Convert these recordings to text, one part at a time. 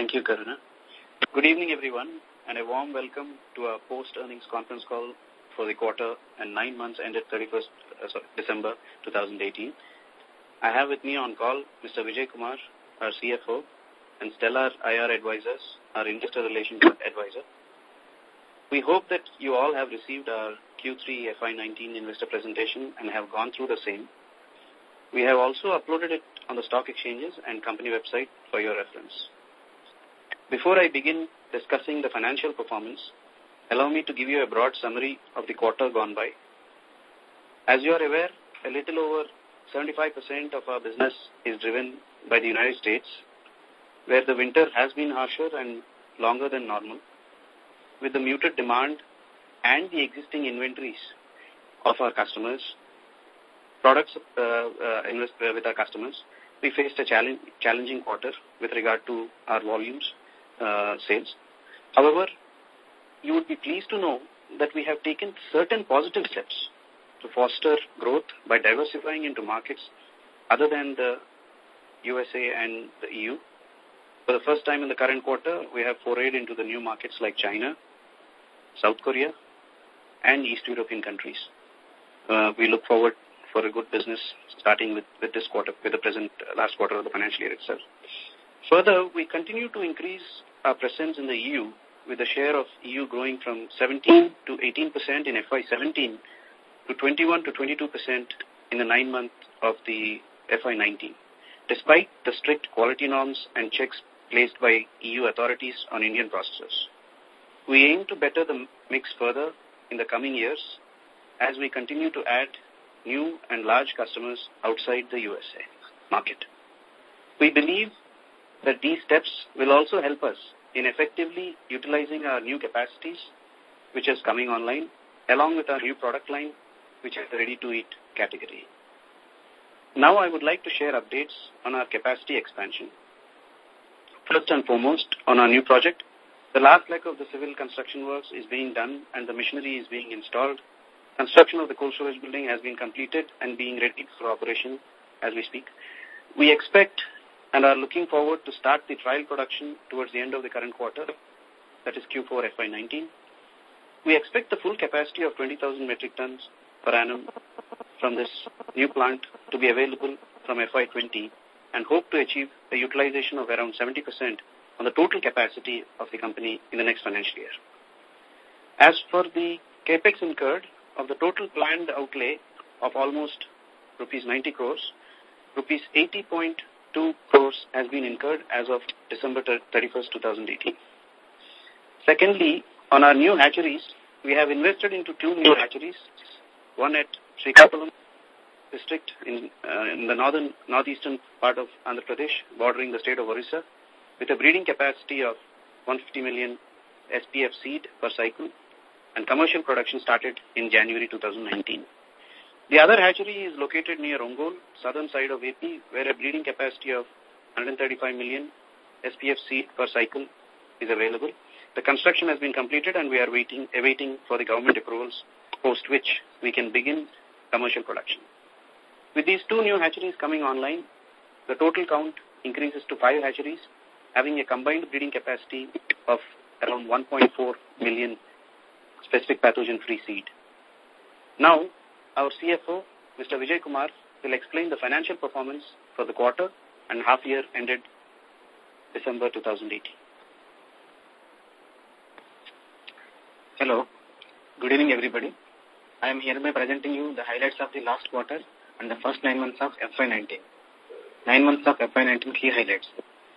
Thank you, Karuna. Good evening, everyone, and a warm welcome to our post-earnings conference call for the quarter and nine months ended 31st uh, sorry, December 2018. I have with me on call Mr. Vijay Kumar, our CFO, and Stellar IR Advisors, our Investor Relations Advisor. We hope that you all have received our Q3 FY19 investor presentation and have gone through the same. We have also uploaded it on the stock exchanges and company website for your reference. Before I begin discussing the financial performance, allow me to give you a broad summary of the quarter gone by. As you are aware, a little over 75% of our business is driven by the United States, where the winter has been harsher and longer than normal with the muted demand and the existing inventories of our customers, products uh, uh, uh, with our customers, we faced a challenge, challenging quarter with regard to our volumes, uh, sales. However, you would be pleased to know that we have taken certain positive steps to foster growth by diversifying into markets other than the USA and the EU. For the first time in the current quarter, we have forayed into the new markets like China, South Korea, and East European countries. Uh, we look forward for a good business starting with, with this quarter, with the present uh, last quarter of the financial year itself. Further, we continue to increase our presence in the EU with the share of EU growing from 17 mm. to 18% in FY17 to 21 to 22% in the nine months of the FY19, despite the strict quality norms and checks placed by EU authorities on Indian processors. We aim to better the mix further in the coming years as we continue to add new and large customers outside the USA market. We believe that these steps will also help us in effectively utilizing our new capacities, which is coming online, along with our new product line, which is the ready-to-eat category. Now I would like to share updates on our capacity expansion. First and foremost, on our new project, the last leg of the civil construction works is being done and the machinery is being installed. Construction of the cold storage building has been completed and being ready for operation as we speak. We expect and are looking forward to start the trial production towards the end of the current quarter, that is Q4 FY19. We expect the full capacity of 20,000 metric tons per annum from this new plant to be available from FY20 and hope to achieve a utilization of around 70% on the total capacity of the company in the next financial year. As for the capex incurred of the total planned outlay of almost rupees 90 crores, rupees 80.2 crores has been incurred as of December 31st, 2018. Secondly, on our new hatcheries, we have invested into two new hatcheries, one at Srikakulam district in, uh, in the northern northeastern part of Andhra Pradesh, bordering the state of Orissa, with a breeding capacity of 150 million SPF seed per cycle and commercial production started in January 2019. The other hatchery is located near Ongole, southern side of AP, where a breeding capacity of 135 million SPF seed per cycle is available. The construction has been completed and we are waiting, awaiting for the government approvals, post which we can begin commercial production. With these two new hatcheries coming online, the total count increases to five hatcheries having a combined breeding capacity of around 1.4 million specific pathogen-free seed. Now, our CFO, Mr. Vijay Kumar, will explain the financial performance for the quarter and half year ended December 2018. Hello. Good evening, everybody. I am hereby presenting you the highlights of the last quarter and the first nine months of FY19. Nine months of FY19 key highlights.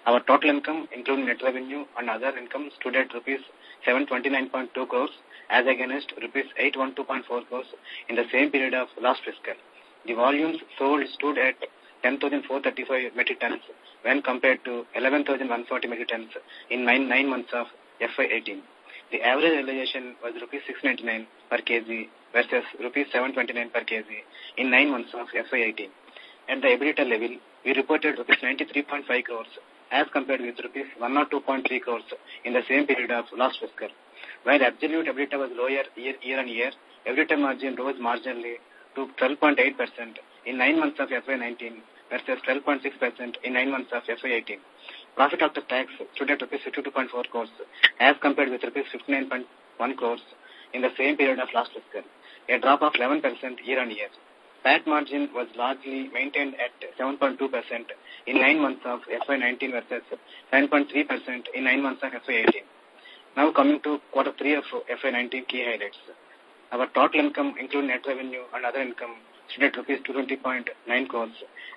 Our total income, including net revenue and other income, stood at rupees 729.2 crores as against rupees 812.4 crores in the same period of last fiscal. The volumes sold stood at 10,435 metric tons when compared to 11,140 metric tons in nine, nine months of FY18. The average realization was rupees 699 per kg versus rupees 729 per kg in nine months of FY18. At the EBITDA level, we reported rupees 93.5 crores as compared with rupees 102.3 crores in the same period of last fiscal. While absolute EBITDA was lower year, year on year, EBITDA margin rose marginally to 12.8% in nine months of FY19 versus 12.6% in nine months of FY18. Profit after tax stood at rupees 52.4 crores as compared with rupees 59.1 crores in the same period of last fiscal, a drop of 11% year-on-year. PAT margin was largely maintained at 7.2% in nine months of FY19 versus 9.3% in nine months of FY18. Now coming to quarter three of FY19 key highlights. Our total income, including net revenue and other income, stood at rupees 220.9 crores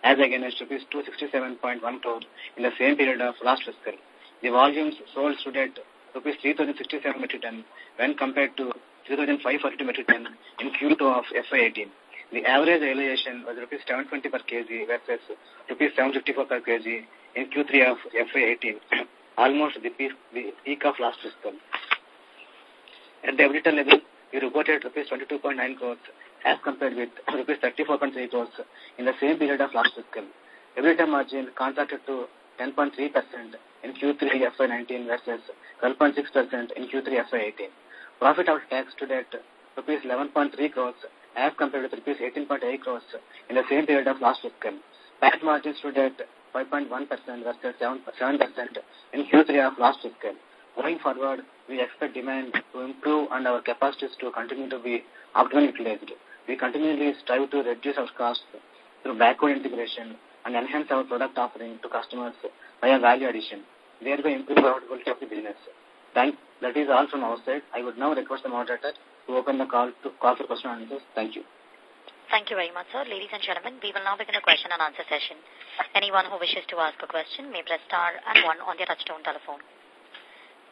as against rupees 267.1 crores in the same period of last fiscal. The volumes sold stood at rupees 3067 metric ton when compared to 3542 metric ton in Q2 of FY18. The average realization was rupees 720 per kg versus rupees 754 per kg in Q3 of FY18, almost the peak, the peak of last fiscal. At the EBITDA level, we reported rupees 22.9 crores as compared with rupees 34.3 crores in the same period of last fiscal. EBITDA margin contracted to 10.3% in Q3 FY19 versus 12.6% in Q3 FY18. Profit after tax stood at rupees 11.3 crores as compared with rupees 18.8 crores in the same period of last fiscal. PAT margin stood at 5.1% versus 7% in Q3 of last fiscal. Going forward, we expect demand to improve and our capacities to continue to be optimally utilized. We continually strive to reduce our costs through backward integration and enhance our product offering to customers via value addition, thereby improve our quality of the business. Thank, that is all from our side. I would now request the moderator to open the call to call for question and answers. Thank you. Thank you very much, sir. Ladies and gentlemen, we will now begin a question and answer session. Anyone who wishes to ask a question may press star and one on their touchtone telephone.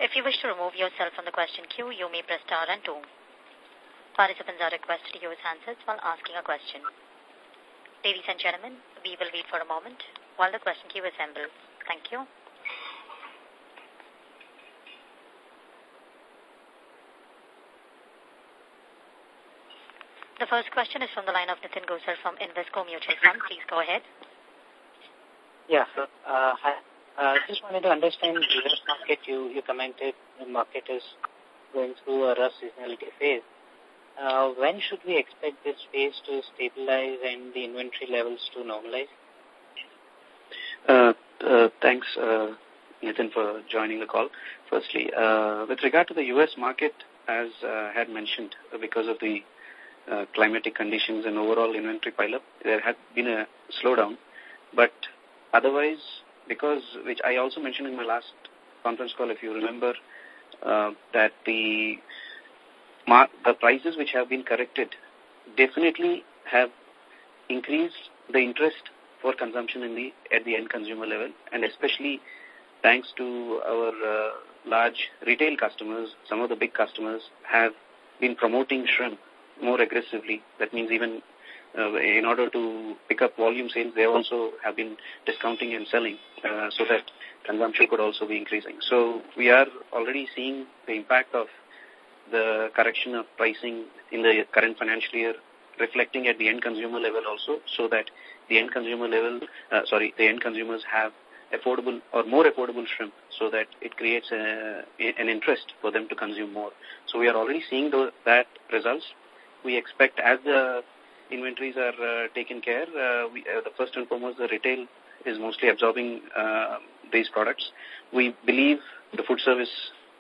If you wish to remove yourself from the question queue, you may press star and two. Participants are requested to use handsets while asking a question. Ladies and gentlemen, we will wait for a moment while the question queue assembles. Thank you. The first question is from the line of Nitin Gosar from Invesco Mutual Fund. Please go ahead. Yeah, sir. Uh, hi. Uh, just wanted to understand the U.S. market. You, you commented the market is going through a rough seasonality phase. Uh, when should we expect this phase to stabilize and the inventory levels to normalize? Uh, uh, thanks, uh, Nitin, for joining the call. Firstly, uh, with regard to the U.S. market, as uh, had mentioned, because of the uh, climatic conditions and overall inventory pileup, there had been a slowdown. But otherwise, because, which I also mentioned in my last conference call, if you remember, uh, that the, the prices which have been corrected definitely have increased the interest for consumption in the, at the end consumer level, and especially thanks to our uh, large retail customers, some of the big customers have been promoting shrimp more aggressively. That means even uh, in order to pick up volume sales, they also have been discounting and selling uh, so that consumption could also be increasing. So we are already seeing the impact of the correction of pricing in the current financial year reflecting at the end consumer level also so that the end consumer level, uh, sorry, the end consumers have affordable or more affordable shrimp so that it creates a, an interest for them to consume more. So we are already seeing that results we expect as the inventories are uh, taken care, uh, we, uh, the first and foremost, the retail is mostly absorbing these products. We believe the food service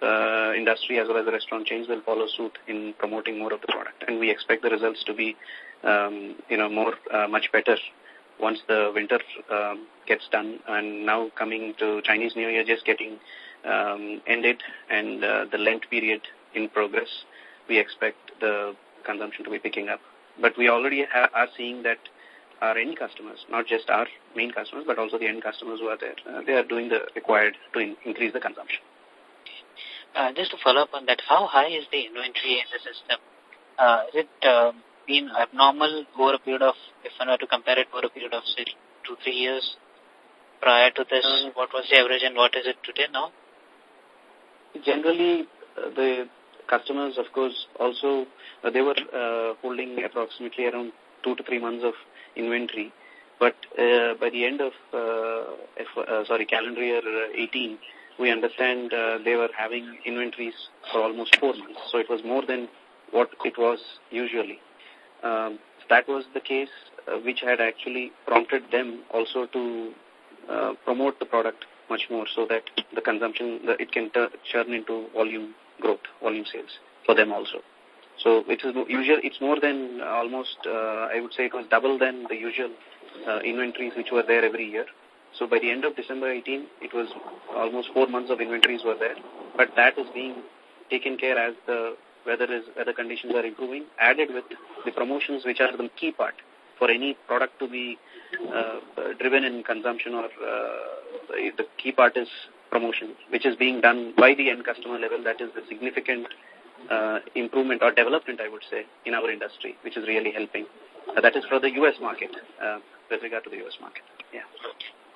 uh, industry as well as the restaurant chains will follow suit in promoting more of the product. And we expect the results to be, um, you know, more, uh, much better once the winter um, gets done. And now coming to Chinese New Year just getting um, ended and uh, the Lent period in progress, we expect the consumption to be picking up. But we already are seeing that our end customers, not just our main customers, but also the end customers who are there, uh, they are doing the required to in increase the consumption. Uh, just to follow up on that, how high is the inventory in the system? Uh, is it uh, been abnormal over a period of, if I were to compare it over a period of, say, two, three years prior to this, what was the average and what is it today now? Generally, uh, the customers, of course, also, uh, they were uh, holding approximately around two to three months of inventory. But uh, by the end of, F, uh, sorry, calendar year 18, we understand they were having inventories for almost four months. So it was more than what it was usually. Um, that was the case which had actually prompted them also to promote the product much more so that the consumption, the, it can churn into volume growth, volume sales for them also. So it is usual, it's more than almost, uh, I would say it was double than the usual uh, inventories which were there every year. So by the end of December 18, it was almost four months of inventories were there. But that is being taken care as the weather is weather conditions are improving, added with the promotions which are the key part for any product to be uh, driven in consumption or uh, the key part is promotion, which is being done by the end customer level. That is the significant uh, improvement or development, I would say, in our industry, which is really helping. Uh, that is for the U.S. market, uh, with regard to the U.S. market. Yeah.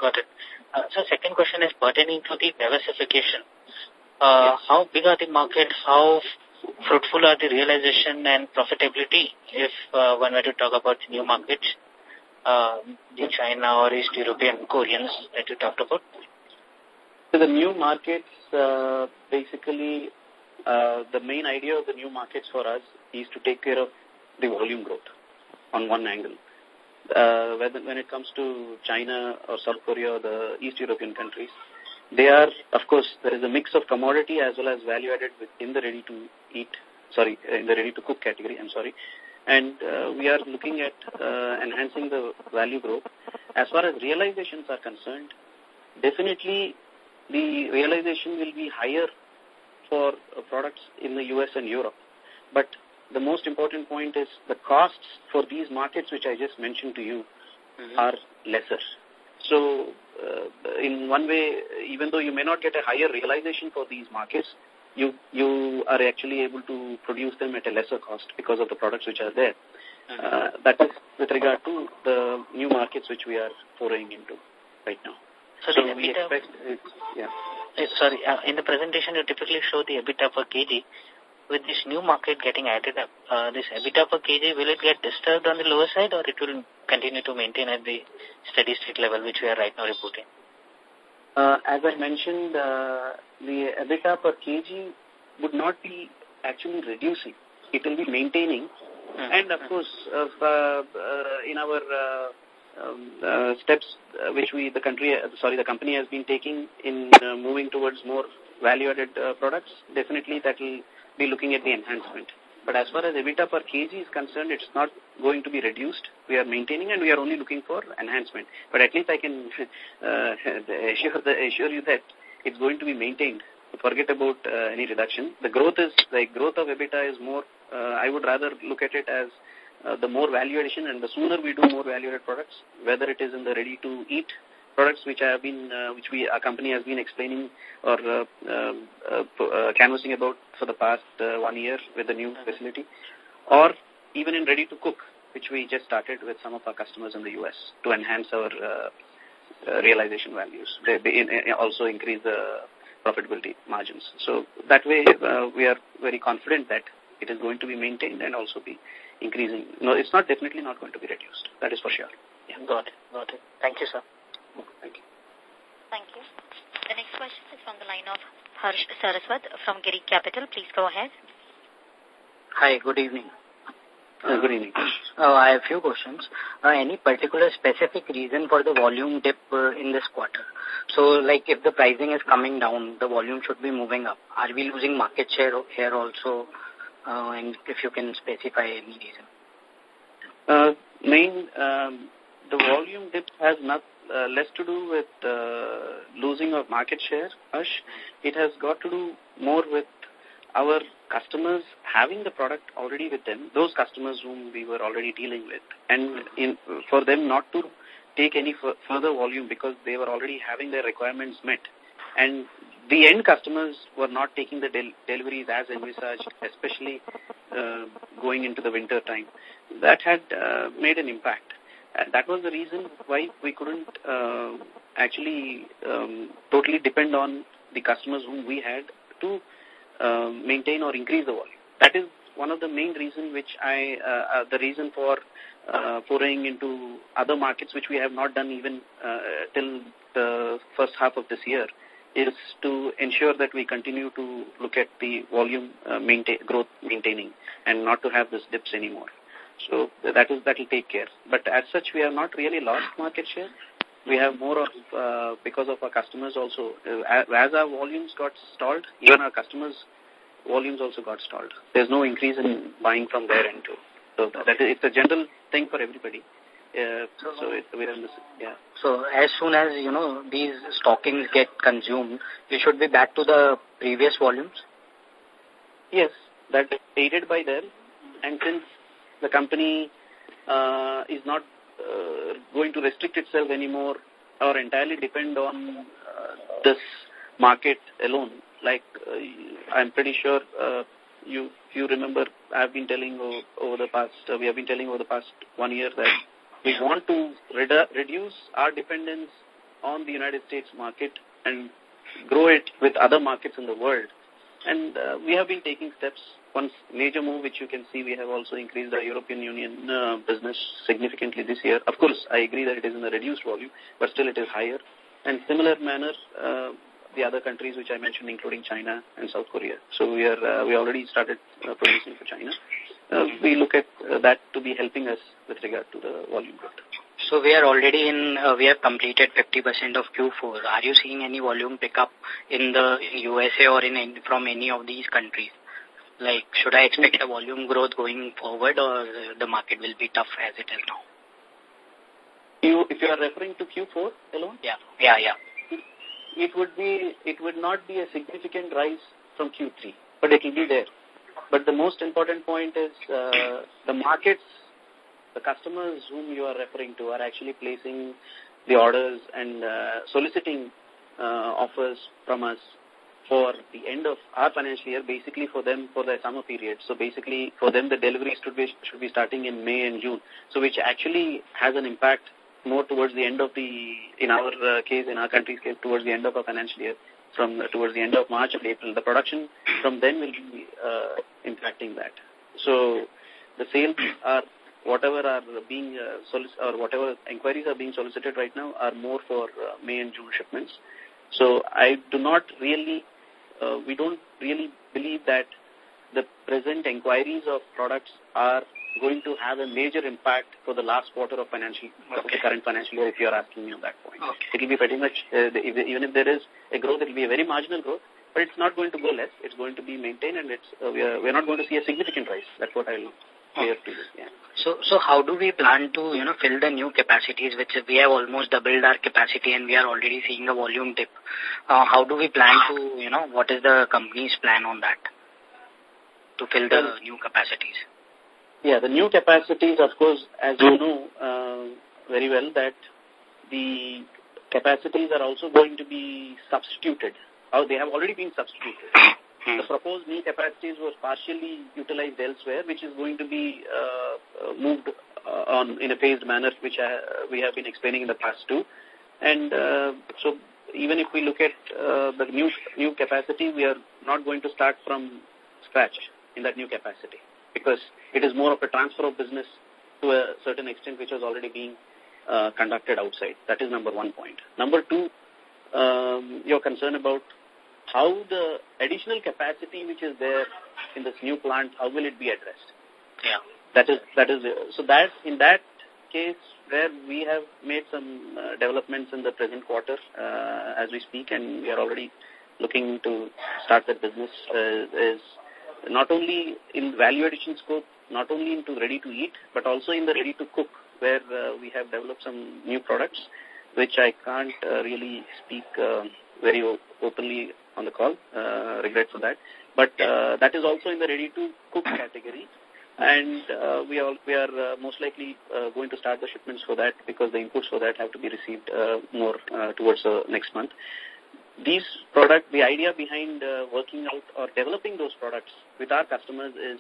Got it. Uh, so second question is pertaining to the diversification. Uh, yes. How big are the markets? How fruitful are the realization and profitability if uh, one were to talk about new markets, uh, the China or East European Koreans that you talked about? So the new markets, uh, basically, uh, the main idea of the new markets for us is to take care of the volume growth on one angle. Uh, when, when it comes to China or South Korea or the East European countries, they are, of course, there is a mix of commodity as well as value added in the ready to eat, sorry, in the ready to cook category, I'm sorry. And uh, we are looking at uh, enhancing the value growth. As far as realizations are concerned, definitely the realization will be higher for uh, products in the US and Europe. But the most important point is the costs for these markets, which I just mentioned to you, mm -hmm. are lesser. So, uh, in one way, even though you may not get a higher realization for these markets, you, you are actually able to produce them at a lesser cost because of the products which are there. Mm -hmm. uh, that is with regard to the new markets which we are foraying into right now. So, so we expect, it, yeah. Uh, sorry, uh, in the presentation you typically show the EBITDA per kg. With this new market getting added up, uh, this EBITDA per kg, will it get disturbed on the lower side or it will continue to maintain at the steady state level which we are right now reporting? Uh, as I mentioned, uh, the EBITDA per kg would not be actually reducing. It will be maintaining. Mm -hmm. And of course, uh, uh, in our uh, um, uh, steps uh, which we, the country, uh, sorry, the company has been taking in uh, moving towards more value-added uh, products, definitely that will be looking at the enhancement. But as far as EBITDA per kg is concerned, it's not going to be reduced. We are maintaining and we are only looking for enhancement. But at least I can uh, assure, the, assure you that it's going to be maintained. Forget about uh, any reduction. The growth is, the growth of EBITDA is more, uh, I would rather look at it as uh, the more value addition and the sooner we do more value added products, whether it is in the ready to eat products which I have been, uh, which we, our company has been explaining or uh, um, uh, uh, canvassing about for the past uh, one year with the new facility, or even in ready to cook, which we just started with some of our customers in the U.S. to enhance our uh, realization values. They, they in, also increase the profitability margins. So that way we are very confident that it is going to be maintained and also be increasing. No, it's not definitely not going to be reduced. That is for sure. Yeah. Got it. Got it. Thank you, sir. Thank you. Thank you. The next question is from the line of Harsh Saraswat from Giri Capital. Please go ahead. Hi, good evening. Uh, good evening. Uh, I have a few questions. Uh, any particular specific reason for the volume dip uh, in this quarter? So, like, if the pricing is coming down, the volume should be moving up. Are we losing market share here also? Uh, and if you can specify any reason. Uh, main, um, the volume dip has not uh, less to do with uh, losing of market share, Ash. It has got to do more with our customers having the product already with them, those customers whom we were already dealing with, and in, for them not to take any further volume because they were already having their requirements met. And the end customers were not taking the del deliveries as envisaged, especially uh, going into the winter time. That had uh, made an impact. And that was the reason why we couldn't uh, actually um, totally depend on the customers whom we had to uh, maintain or increase the volume. That is one of the main reasons which I, uh, uh, the reason for uh, into other markets which we have not done even uh, till the first half of this year is to ensure that we continue to look at the volume uh, maintain, growth maintaining and not to have these dips anymore. So that is that will take care. But as such, we have not really lost market share. we have more of, uh, because of our customers also, uh, as our volumes got stalled, even our customers' volumes also got stalled. There's no increase in buying from their end too. So that is, it's a general thing for everybody. Uh, so it, we're in this, yeah. So as soon as, you know, these stockings get consumed, we should be back to the previous volumes? Yes, that aided by them. And since the company uh, is not uh, going to restrict itself anymore or entirely depend on uh, this market alone. Like uh, I'm pretty sure uh, you you remember I've been telling over the past uh, we have been telling over the past one year that we want to redu reduce our dependence on the United States market and grow it with other markets in the world. And uh, we have been taking steps one major move which you can see we have also increased our European Union uh, business significantly this year. Of course, I agree that it is in a reduced volume, but still it is higher. And similar manner, uh, the other countries which I mentioned, including China and South Korea. So we are we already started producing for China. Uh, we look at uh, that to be helping us with regard to the volume growth. So we are already in, uh, we have completed 50% of Q4. Are you seeing any volume pickup in the USA or in, in from any of these countries? Like, should I expect a volume growth going forward or the market will be tough as it is now? You, if you are referring to Q4 alone? Yeah, yeah, yeah. It would be, it would not be a significant rise from Q3, but it will be there. But the most important point is uh, the markets, the customers whom you are referring to are actually placing the orders and uh, soliciting uh, offers from us for the end of our financial year, basically for them for the summer period. So basically for them the deliveries should be, should be starting in May and June. So which actually has an impact more towards the end of the, in our uh, case, in our country's case, towards the end of our financial year, from towards the end of March and April. The production from then will be uh, impacting that. So the sales are whatever are being uh, or whatever inquiries are being solicited right now are more for uh, May and June shipments. So I do not really uh, we don't really believe that the present inquiries of products are going to have a major impact for the last quarter of financial okay. the current financial year if you are asking me on that point. Okay. It will be pretty much, uh, the, even if there is a growth, it will be a very marginal growth, but it's not going to go less. It's going to be maintained and it's, uh, we, are, we are not going to see a significant rise. That's what I'll clear to you. Yeah. So, so how do we plan to, you know, fill the new capacities, which we have almost doubled our capacity and we are already seeing a volume dip? Uh, how do we plan to, you know, what is the company's plan on that to fill the new capacities? Yeah, the new capacities, of course, as you know uh, very well, that the capacities are also going to be substituted. Or they have already been substituted. The proposed new capacities was partially utilized elsewhere, which is going to be uh, uh, moved uh, on in a phased manner, which uh, we have been explaining in the past too. And uh, so even if we look at uh, the new new capacity, we are not going to start from scratch in that new capacity because it is more of a transfer of business to a certain extent which was already being uh, conducted outside. That is number one point. Number two, um, your concern about how the additional capacity which is there in this new plant, how will it be addressed? Yeah. That is, that is, so that, in that case where we have made some uh, developments in the present quarter uh, as we speak and we are already looking to start that business uh, is not only in value addition scope, not only into ready to eat, but also in the ready to cook where uh, we have developed some new products which I can't uh, really speak uh, very openly on the call. Regret for that. But that is also in the ready-to-cook category. And we are, we are most likely going to start the shipments for that because the inputs for that have to be received uh, more uh, towards next month. These product, the idea behind uh, working out or developing those products with our customers is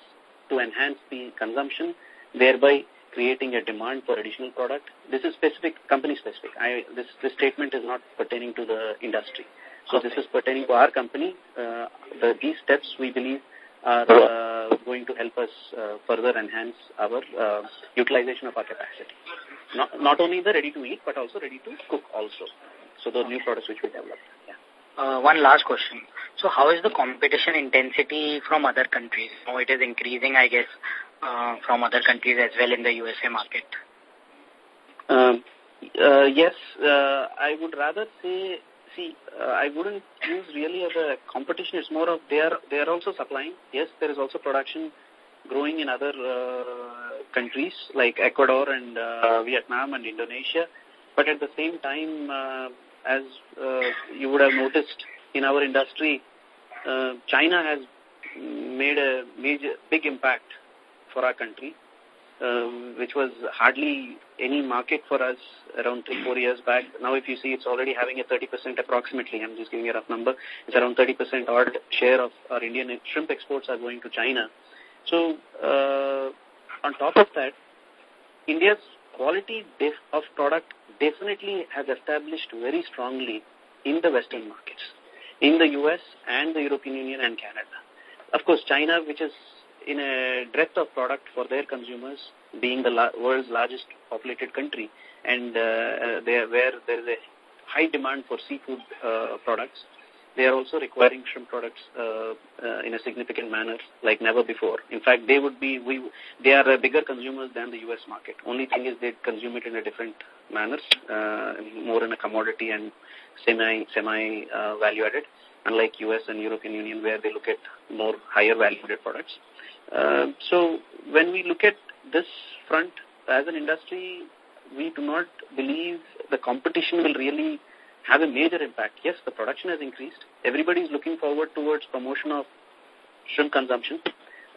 to enhance the consumption, thereby creating a demand for additional product. This is specific, company specific. I, this, this statement is not pertaining to the industry. So this is pertaining to our company. Uh, the, these steps, we believe, are uh, going to help us uh, further enhance our uh, utilization of our capacity. Not, not only the ready-to-eat, but also ready-to-cook also. So the new products which we developed. Uh, one last question. So how is the competition intensity from other countries? Now it is increasing, I guess, uh, from other countries as well in the USA market. Um, Uh, yes, uh, I would rather say, see, uh, I wouldn't use really as a competition. It's more of they are, they are also supplying. Yes, there is also production growing in other uh, countries like Ecuador and uh, Vietnam and Indonesia. But at the same time, uh, as uh, you would have noticed in our industry, uh, China has made a major, big impact for our country, um, which was hardly any market for us around three, four years back. Now, if you see, it's already having a 30% approximately. I'm just giving you a rough number. It's around 30% odd share of our Indian shrimp exports are going to China. So, uh, on top of that, India's quality of product definitely has established very strongly in the Western markets, in the U.S. and the European Union and Canada. Of course, China, which is in a breadth of product for their consumers, being the la world's largest populated country, and uh, uh there, where there is a high demand for seafood uh, products, they are also requiring shrimp products uh, uh, in a significant manner like never before. In fact, they would be, we, they are uh, bigger consumers than the U.S. market. Only thing is they consume it in a different manner, uh, more in a commodity and semi, semi uh, value added, unlike U.S. and European Union where they look at more higher value added products. Uh, so when we look at this front as an industry, we do not believe the competition will really have a major impact. Yes, the production has increased. Everybody is looking forward towards promotion of shrimp consumption.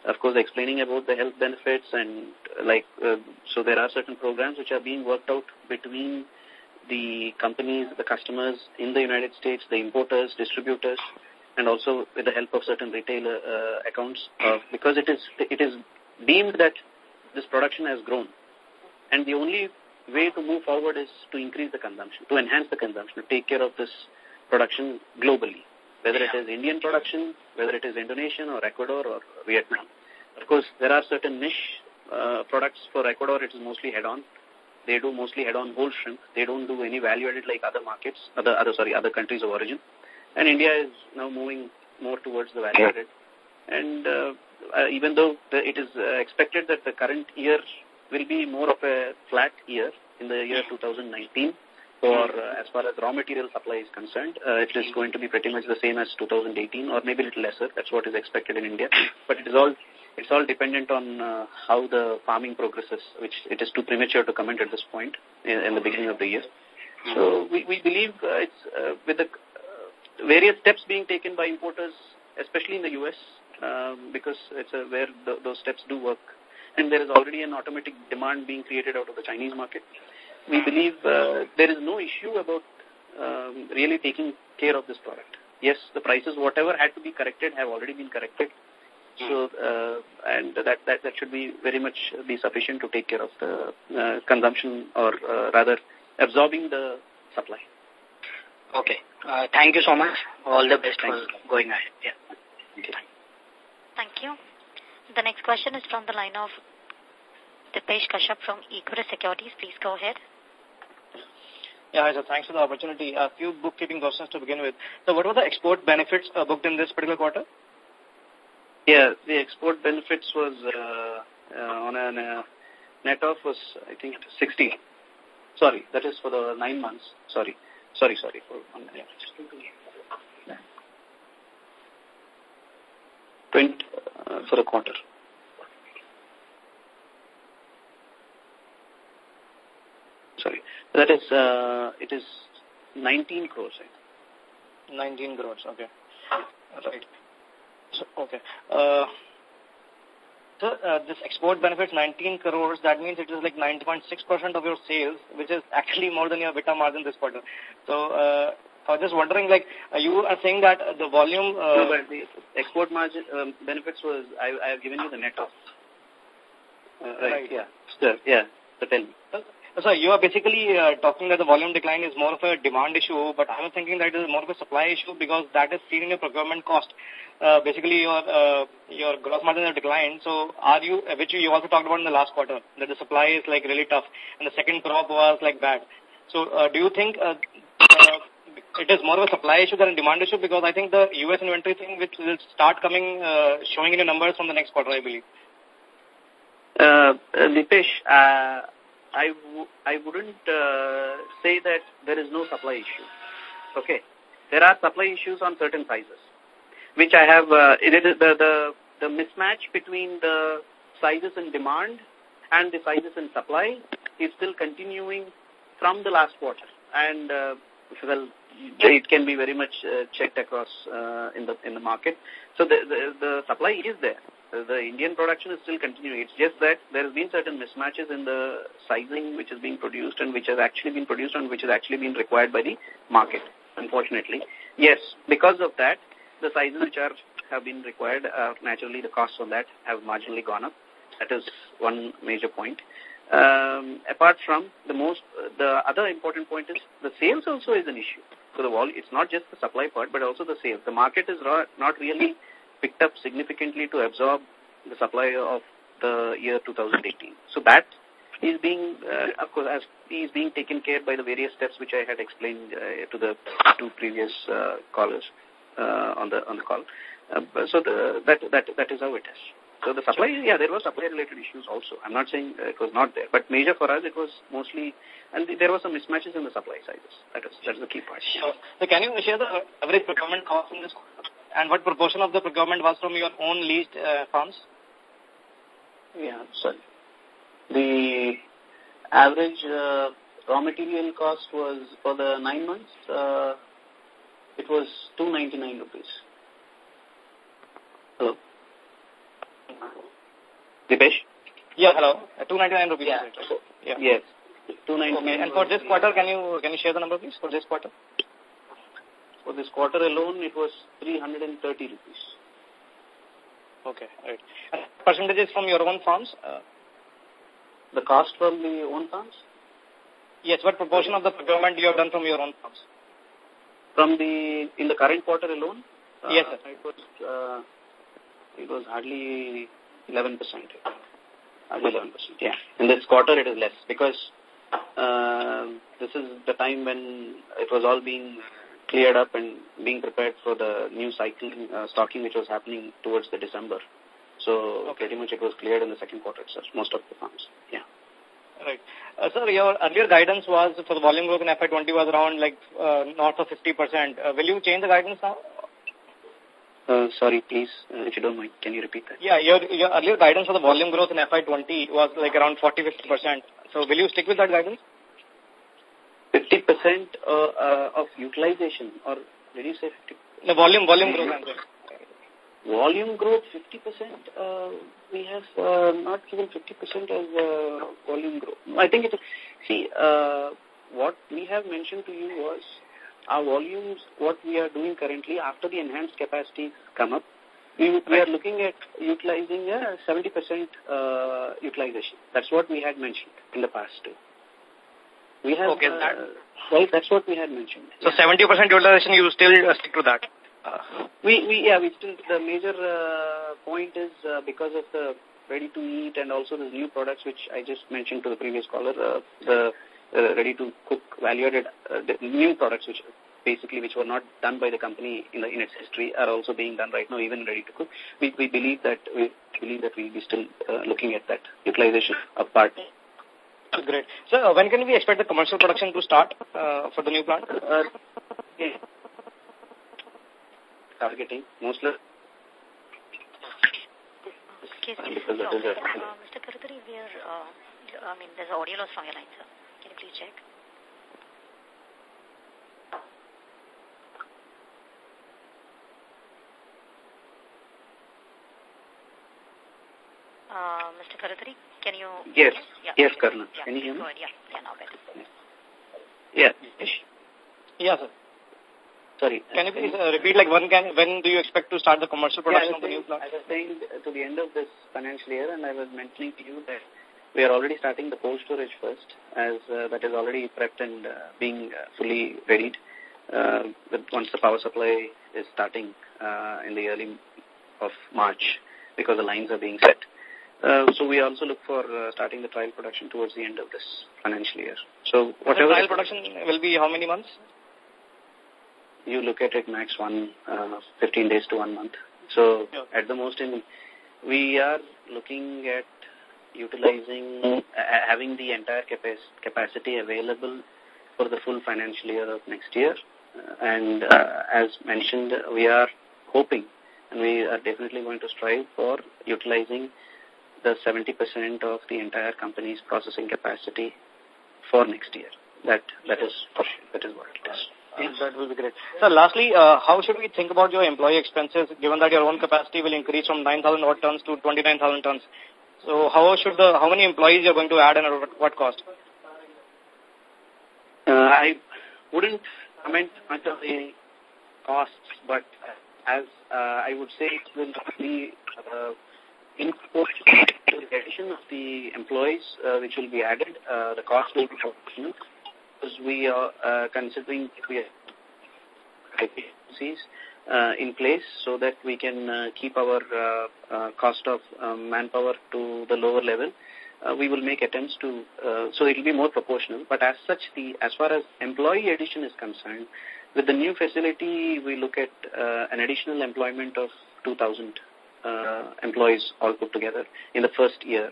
Of course, explaining about the health benefits and like, uh, so there are certain programs which are being worked out between the companies, the customers in the United States, the importers, distributors, and also with the help of certain retailer uh, accounts, uh, because it is it is deemed that this production has grown, and the only way to move forward is to increase the consumption, to enhance the consumption, to take care of this production globally, whether it is Indian production, whether it is Indonesian or Ecuador or Vietnam. Of course, there are certain niche uh, products for Ecuador, it is mostly head-on. They do mostly head-on whole shrimp. They don't do any value-added like other markets, other, other, sorry, other countries of origin. And India is now moving more towards the value-added. And uh, uh, even though it is expected that the current year will be more of a flat year in the year 2019 for uh, as far as raw material supply is concerned. Uh, it is going to be pretty much the same as 2018 or maybe a little lesser. That's what is expected in India. But it is all it's all dependent on uh, how the farming progresses, which it is too premature to comment at this point in, in the beginning of the year. So we, we believe uh, it's uh, with the uh, various steps being taken by importers, especially in the U.S., um, because it's where the, those steps do work and there is already an automatic demand being created out of the Chinese market. We believe uh, there is no issue about um, really taking care of this product. Yes, the prices, whatever had to be corrected, have already been corrected. So, uh, and that, that, that should be very much be sufficient to take care of the uh, consumption or uh, rather absorbing the supply. Okay. Uh, thank you so much. All the best Thanks. for going ahead. Yeah. Thank you. Thank you. The next question is from the line of Dipesh Kashyap from Equirus Securities. Please go ahead. Yeah, hi, sir. Thanks for the opportunity. A few bookkeeping questions to begin with. So what were the export benefits uh, booked in this particular quarter? Yeah, the export benefits was uh, uh, on a uh, net off was, I think, 60. Sorry, that is for the nine months. Sorry. Sorry, sorry. For one, yeah. 20, uh, for the quarter. Sorry. That is, uh, it is 19 crores. 19 crores, okay. Right. So, okay. Uh, so, uh, this export benefits 19 crores, that means it is like 9.6% of your sales, which is actually more than your EBITDA margin this quarter. So, uh, I was just wondering, like, uh, you are saying that the volume... Uh, no, but the export margin um, benefits was, I, I have given you the net of. Uh, right, right, yeah. Sure, yeah, so tell me. So you are basically uh, talking that the volume decline is more of a demand issue, but I was thinking that it is more of a supply issue because that is seen in your procurement cost. Uh, basically, your uh, your gross margin has declined. So are you, uh, which you also talked about in the last quarter, that the supply is like really tough and the second crop was like bad. So uh, do you think uh, uh, it is more of a supply issue than a demand issue because I think the U.S. inventory thing which will start coming, uh, showing in your numbers from the next quarter, I believe. Uh, Dipesh, uh, I, w I wouldn't uh, say that there is no supply issue. Okay. There are supply issues on certain sizes, which I have, uh, it is the, the, the mismatch between the sizes in demand and the sizes in supply is still continuing from the last quarter. And, uh, well, it can be very much uh, checked across uh, in the in the market. So the, the, the supply is there. The Indian production is still continuing. It's just that there has been certain mismatches in the sizing which is being produced and which has actually been produced and which has actually been required by the market, unfortunately. Yes, because of that, the sizes which are have been required, naturally the costs on that have marginally gone up. That is one major point. Um, apart from the most, the other important point is the sales also is an issue. So the wall, it's not just the supply part, but also the sales. The market is not really picked up significantly to absorb the supply of the year 2018. So that is being, uh, of course, as is being taken care by the various steps which I had explained uh, to the two previous uh, callers uh, on the on the call. Uh, so the, that that that is how it is. So the supply, yeah, there were supply-related issues also. I'm not saying uh, it was not there, but major for us, it was mostly, and there were some mismatches in the supply sizes. That is, that is the key part. Sure. So can you share the average procurement cost in this quarter? and what proportion of the procurement was from your own leased uh, farms? Yeah, sorry. The average uh, raw material cost was, for the nine months, uh, it was 299 rupees. Hello? Dipesh? Yeah, hello. Uh, 299 rupees. Yeah. yeah. Yes. 299. Okay. And for this quarter, can you can you share the number, please, for this quarter? For this quarter alone, it was 330 rupees. Okay, right. And percentages from your own farms? Uh, the cost from the own farms? Yes, what proportion of the procurement you have done from your own farms? From the, in the current quarter alone? Uh, yes, sir. It was, uh, it was hardly 11%. Hardly 11%, yeah. In this quarter, it is less because uh, this is the time when it was all being cleared up and being prepared for the new cycling, uh, stocking which was happening towards the December. So okay. pretty much it was cleared in the second quarter itself, most of the farms. Yeah. Right. Uh, sir, your earlier guidance was for the volume growth in FY20 was around like uh, north of 50%. Uh, will you change the guidance now? Uh, sorry, please, uh, if you don't mind, can you repeat that? Yeah, your, your earlier guidance for the volume growth in FY20 was like around 40-50%. So will you stick with that guidance? 50% uh, uh, of utilization, or did you say 50? The volume, volume growth. Volume growth, 50%, uh, we have uh, not given 50% as uh, volume growth. I think it, see, uh, what we have mentioned to you was our volumes, what we are doing currently after the enhanced capacities come up, we, we are looking at utilizing a 70% uh, utilization. That's what we had mentioned in the past too. We have, okay, uh, that, well, that's what we had mentioned. So 70% utilization, you still uh, stick to that? Uh, we, we, yeah, we still, the major uh, point is uh, because of the ready-to-eat and also the new products which I just mentioned to the previous caller, uh, the uh, ready-to-cook value-added, uh, new products which basically which were not done by the company in, the, in its history are also being done right now, even ready-to-cook. We, we believe that we believe that we'll be still uh, looking at that utilization of part. Great. So, uh, when can we expect the commercial production to start uh, for the new plant? Uh, yeah. Targeting, mostly. Excuse me, Mr. Uh, Mr. Karuturi, we are, uh, I mean, there's audio loss from your line, sir. Can you please check? Uh, Mr. Karuturi, can you... Yes, yeah. yes, Karna. Yeah, can you hear me? Go. Yeah, yeah, now better. Yeah. Yeah, sir. Sorry. Can you please uh, repeat, like, when can when do you expect to start the commercial production yeah, of the new plant? I was saying to the end of this financial year, and I was mentioning to you that we are already starting the cold storage first, as uh, that is already prepped and uh, being uh, fully readied. Uh, once the power supply is starting uh, in the early of March, because the lines are being set. Uh, so we also look for uh, starting the trial production towards the end of this financial year. So whatever the trial production will be how many months? You look at it max one, uh, 15 days to one month. So yeah. at the most in, we are looking at utilizing, uh, having the entire capac capacity available for the full financial year of next year. Uh, and uh, as mentioned, we are hoping and we are definitely going to strive for utilizing the 70% of the entire company's processing capacity for next year. That that is that is what it is. Yes, that will be great. So lastly, uh, how should we think about your employee expenses given that your own capacity will increase from 9,000 odd tons to 29,000 tons? So how should the, how many employees you're going to add and at what cost? Uh, I wouldn't comment much on the costs, but as uh, I would say it will be uh, in proportion to the addition of the employees uh, which will be added, uh, the cost will be proportional because we are uh, considering we efficiencies uh, in place so that we can uh, keep our uh, uh, cost of um, manpower to the lower level. Uh, we will make attempts to, uh, so it will be more proportional. But as such, the as far as employee addition is concerned, with the new facility, we look at uh, an additional employment of 2,000 uh, employees all put together in the first year.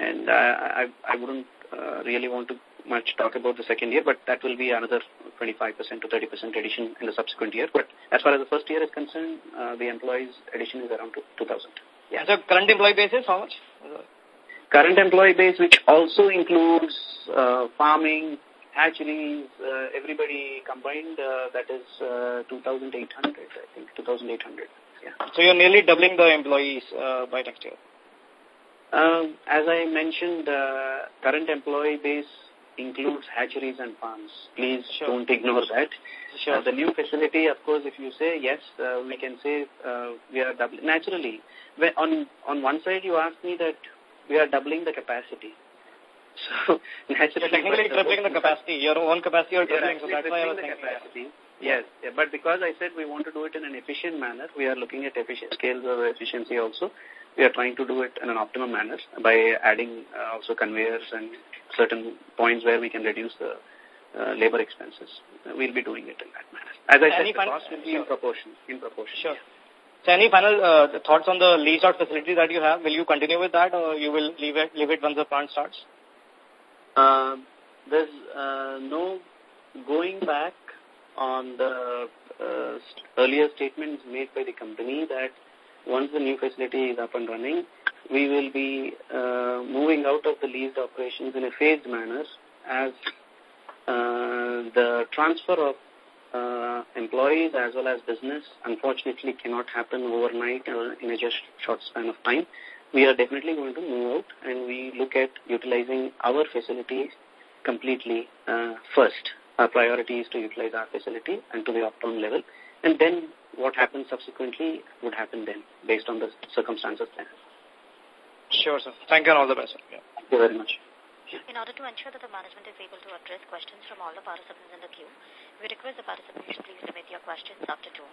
And I, I, I wouldn't uh, really want to much talk about the second year, but that will be another 25% to 30% addition in the subsequent year. But as far as the first year is concerned, uh, the employees addition is around 2,000. Yeah. So current employee base is how much? Current employee base, which also includes uh, farming, hatcheries, uh, everybody combined, uh, that is uh, 2,800, I think, 2,800. Yeah. So you're nearly doubling the employees uh, by next year. Um, as I mentioned, uh, current employee base includes hatcheries and farms. Please sure. don't ignore that. Sure. Uh, the new facility, of course, if you say yes, uh, we can say uh, we are doubling. Naturally, when on, on one side you asked me that we are doubling the capacity. So, naturally... technically tripling the capacity, your own capacity you're tripling, so that's why I was thinking. capacity. Yes, yeah, but because I said we want to do it in an efficient manner, we are looking at efficient scales of efficiency also. We are trying to do it in an optimum manner by adding uh, also conveyors and certain points where we can reduce the uh, labor expenses. We'll be doing it in that manner. As I Any said, the cost will be in proportion. In proportion. Sure. So any final uh, thoughts on the leased out facility that you have? Will you continue with that or you will leave it, leave it once the plant starts? Uh, there's uh, no going back on the uh, earlier statements made by the company that once the new facility is up and running, we will be uh, moving out of the leased operations in a phased manner as uh, the transfer of uh, employees as well as business unfortunately cannot happen overnight uh, in a just short span of time. We are definitely going to move out and we look at utilizing our facilities completely uh, first. Our priority is to utilize our facility and to the optimum level. And then what happens subsequently would happen then based on the circumstances then. Sure, sir. Thank you and all the best. Sir. Yeah. Thank you very much. In order to ensure that the management is able to address questions from all the participants in the queue, we request the participants to please limit your questions up to two.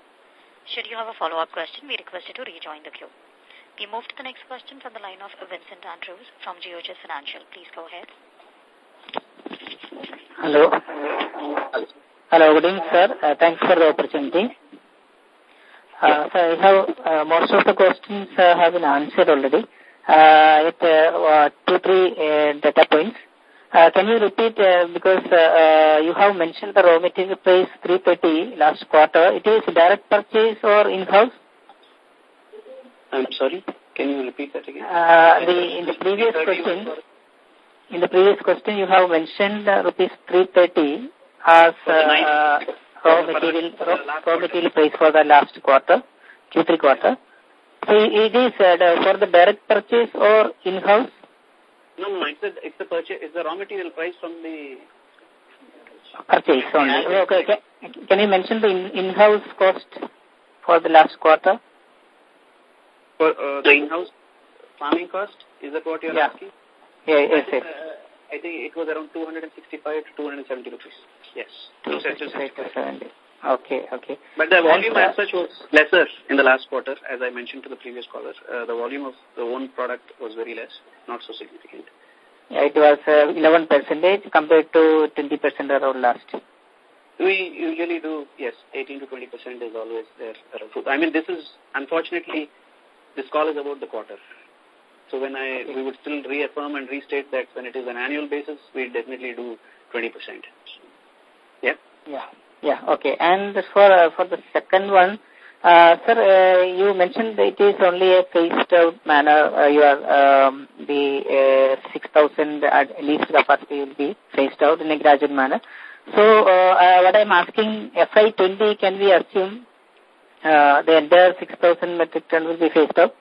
Should you have a follow-up question, we request you to rejoin the queue. We move to the next question from the line of Vincent Andrews from Georges Financial. Please go ahead. Hello. Hello, good evening, sir. Uh, thanks for the opportunity. Uh, so I have uh, most of the questions uh, have been answered already. Uh, with uh, two, three uh, data points. Uh, can you repeat, uh, because uh, uh, you have mentioned the raw material price 330 last quarter. It is direct purchase or in-house? I'm sorry, can you repeat that again? Uh, the, in the previous question, in the previous question you have mentioned uh, rupees 330 as uh, uh, raw material raw, raw material price for the last quarter, Q3 quarter. So it is uh, for the direct purchase or in-house? No, no, it's, a, it's the purchase, it's the raw material price from the Purchase only. Okay, can, can you mention the in- in-house cost for the last quarter? for uh, the in-house farming cost. Is that what you're Yeah. asking? Yeah, yes, yes. Uh, I think it was around 265 to 270 rupees. Yes. 265 to 70. Okay, okay. But the volume And, uh, as such was lesser in the last quarter, as I mentioned to the previous caller. Uh, the volume of the own product was very less, not so significant. Yeah, it was uh, 11 percentage compared to 20 percent around last year. We usually do, yes, 18 to 20 percent is always there. I mean, this is, unfortunately, this call is about the quarter. So when I, we would still reaffirm and restate that when it is an annual basis, we definitely do 20%. Yeah? Yeah. Yeah, okay. And for, uh, for the second one, uh, sir, uh, you mentioned it is only a phased out manner. Uh, your um, the uh, 6,000 at least capacity will be phased out in a gradual manner. So, uh, uh, what I'm asking, FY20, can we assume uh, the entire 6,000 metric ton will be phased out?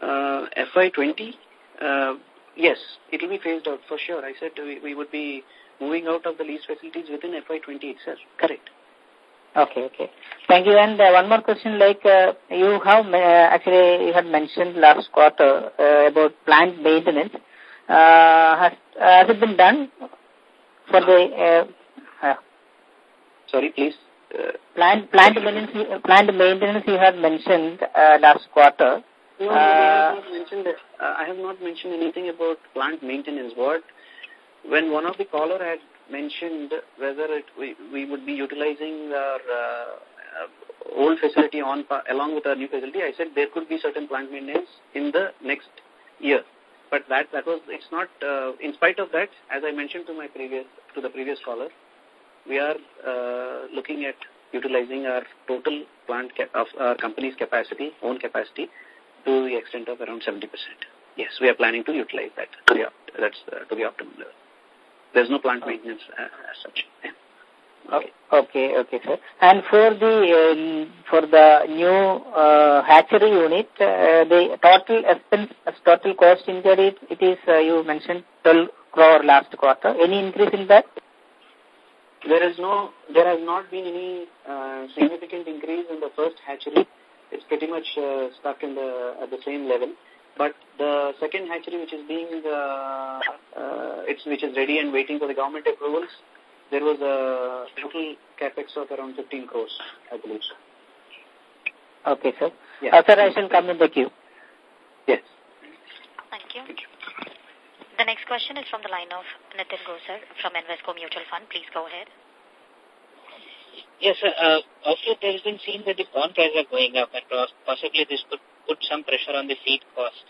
Uh, FY20, uh, yes, it will be phased out for sure. I said we, we would be moving out of the lease facilities within FY20 itself. Correct. Okay, okay. Thank you. And uh, one more question, like uh, you have, uh, actually you had mentioned last quarter uh, about plant maintenance. Uh, has, has it been done for the... Uh, uh, Sorry, please. Uh, plant, plant, maintenance, plant maintenance you had mentioned uh, last quarter. No, I, have not mentioned, uh, I have not mentioned anything about plant maintenance. What, when one of the caller had mentioned whether it, we, we would be utilizing our uh, old facility on along with our new facility, I said there could be certain plant maintenance in the next year. But that, that was, it's not, uh, in spite of that, as I mentioned to my previous, to the previous caller, we are uh, looking at utilizing our total plant of our company's capacity, own capacity, to the extent of around 70%. Yes, we are planning to utilize that. Yeah, that's uh, to the optimum level. There's no plant maintenance uh, as such. Yeah. Okay. Okay, okay, sir. And for the um, for the new uh, hatchery unit, uh, the total expense, total cost incurred, it, it is uh, you mentioned 12 crore last quarter. Any increase in that? There is no, there has not been any uh, significant increase in the first hatchery. It's pretty much uh, stuck in the at the same level. But the second hatchery, which is being, uh, uh, it's which is ready and waiting for the government approvals, there was a total capex of around 15 crores, I believe. Okay, sir. Yeah. Uh, sir, I shall come in the queue. Yes. Thank you. Thank you. The next question is from the line of Nitin Gosar from Invesco Mutual Fund. Please go ahead. Yes, sir. Uh, also, there has been seen that the corn prices are going up and possibly this could put some pressure on the feed cost.